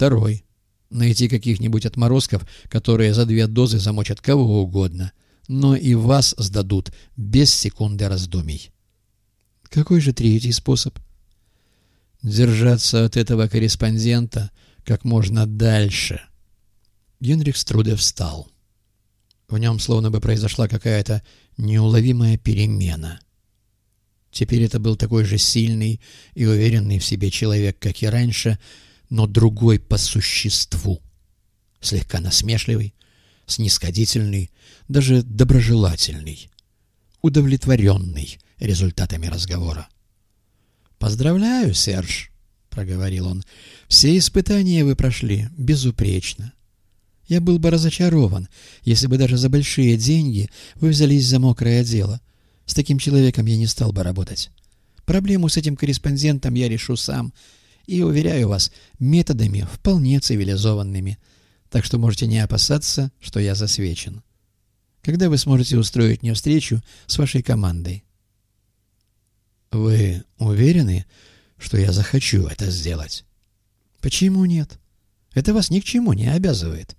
Второй — найти каких-нибудь отморозков, которые за две дозы замочат кого угодно, но и вас сдадут без секунды раздумий. Какой же третий способ? Держаться от этого корреспондента как можно дальше. Генрих Струде встал. В нем словно бы произошла какая-то неуловимая перемена. Теперь это был такой же сильный и уверенный в себе человек, как и раньше, но другой по существу. Слегка насмешливый, снисходительный, даже доброжелательный, удовлетворенный результатами разговора. «Поздравляю, Серж», — проговорил он. «Все испытания вы прошли безупречно. Я был бы разочарован, если бы даже за большие деньги вы взялись за мокрое дело. С таким человеком я не стал бы работать. Проблему с этим корреспондентом я решу сам. И, уверяю вас, методами вполне цивилизованными. Так что можете не опасаться, что я засвечен. Когда вы сможете устроить мне встречу с вашей командой? Вы уверены, что я захочу это сделать? Почему нет? Это вас ни к чему не обязывает.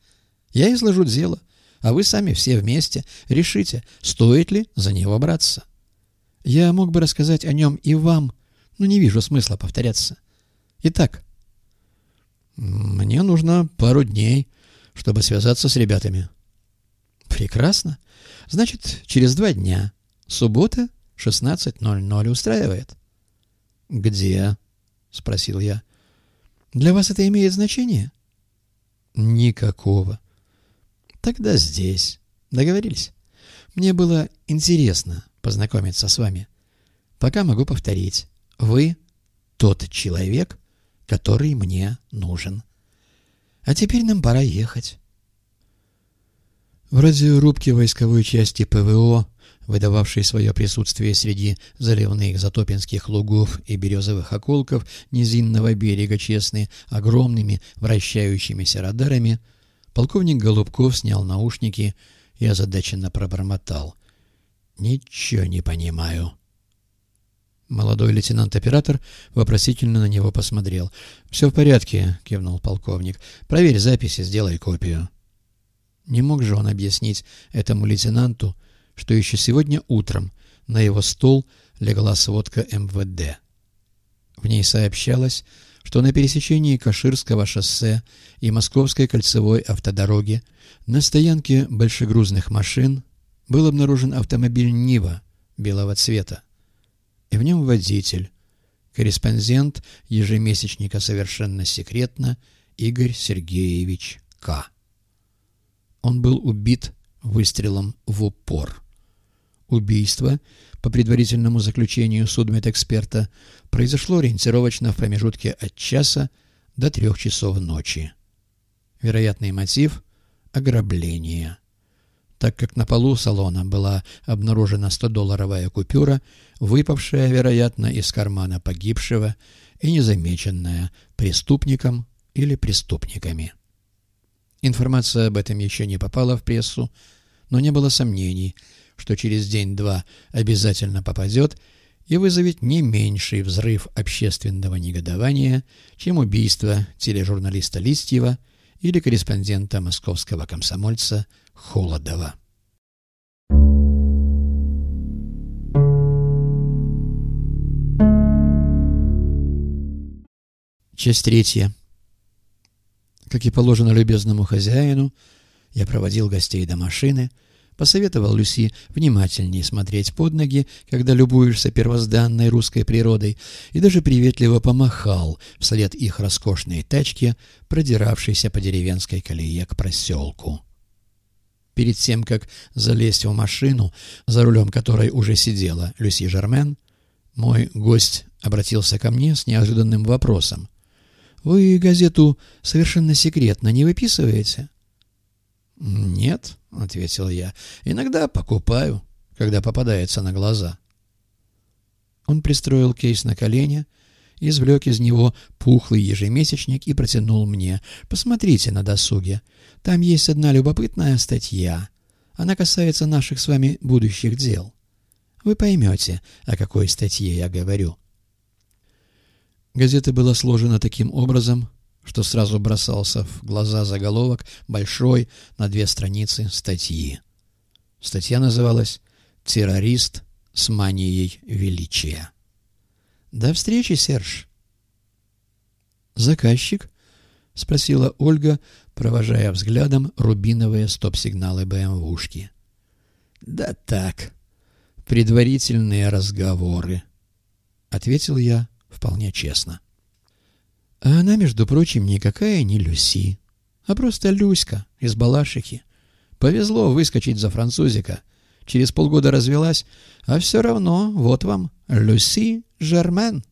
Я изложу дело, а вы сами все вместе решите, стоит ли за него браться. Я мог бы рассказать о нем и вам, но не вижу смысла повторяться. Итак, мне нужно пару дней, чтобы связаться с ребятами. Прекрасно. Значит, через два дня. Суббота, 16.00 устраивает. Где? — спросил я. Для вас это имеет значение? Никакого. Тогда здесь. Договорились? Мне было интересно познакомиться с вами. Пока могу повторить. Вы тот человек, который мне нужен. А теперь нам пора ехать. В радиорубке войсковой части ПВО, выдававшей свое присутствие среди заливных затопинских лугов и березовых околков низинного берега Честны огромными вращающимися радарами, Полковник Голубков снял наушники и озадаченно пробормотал. «Ничего не понимаю». Молодой лейтенант-оператор вопросительно на него посмотрел. «Все в порядке», — кивнул полковник. «Проверь записи, сделай копию». Не мог же он объяснить этому лейтенанту, что еще сегодня утром на его стол легла сводка МВД. В ней сообщалось, что на пересечении Каширского шоссе и Московской кольцевой автодороги на стоянке большегрузных машин был обнаружен автомобиль «Нива» белого цвета. И в нем водитель, корреспондент ежемесячника «Совершенно секретно» Игорь Сергеевич К. Он был убит выстрелом в упор. Убийство — по предварительному заключению судмедэксперта, произошло ориентировочно в промежутке от часа до трех часов ночи. Вероятный мотив — ограбление. Так как на полу салона была обнаружена 100-долларовая купюра, выпавшая, вероятно, из кармана погибшего и незамеченная преступником или преступниками. Информация об этом еще не попала в прессу, но не было сомнений — что через день-два обязательно попадет и вызовет не меньший взрыв общественного негодования, чем убийство тележурналиста Листьева или корреспондента московского комсомольца Холодова. Часть третья. Как и положено любезному хозяину, я проводил гостей до машины — посоветовал Люси внимательнее смотреть под ноги, когда любуешься первозданной русской природой, и даже приветливо помахал вслед их роскошной тачке, продиравшейся по деревенской колее к проселку. Перед тем, как залезть в машину, за рулем которой уже сидела Люси Жермен, мой гость обратился ко мне с неожиданным вопросом. «Вы газету совершенно секретно не выписываете?» «Нет», — ответил я, — «иногда покупаю, когда попадается на глаза». Он пристроил кейс на колени, извлек из него пухлый ежемесячник и протянул мне. «Посмотрите на досуге. Там есть одна любопытная статья. Она касается наших с вами будущих дел. Вы поймете, о какой статье я говорю». Газета была сложена таким образом, что сразу бросался в глаза заголовок большой на две страницы статьи. Статья называлась «Террорист с манией величия». «До встречи, Серж!» «Заказчик?» — спросила Ольга, провожая взглядом рубиновые стоп-сигналы БМВушки. «Да так, предварительные разговоры», — ответил я вполне честно. А она, между прочим, никакая не Люси, а просто Люська из Балашихи. Повезло выскочить за французика. Через полгода развелась, а все равно вот вам Люси Жермен.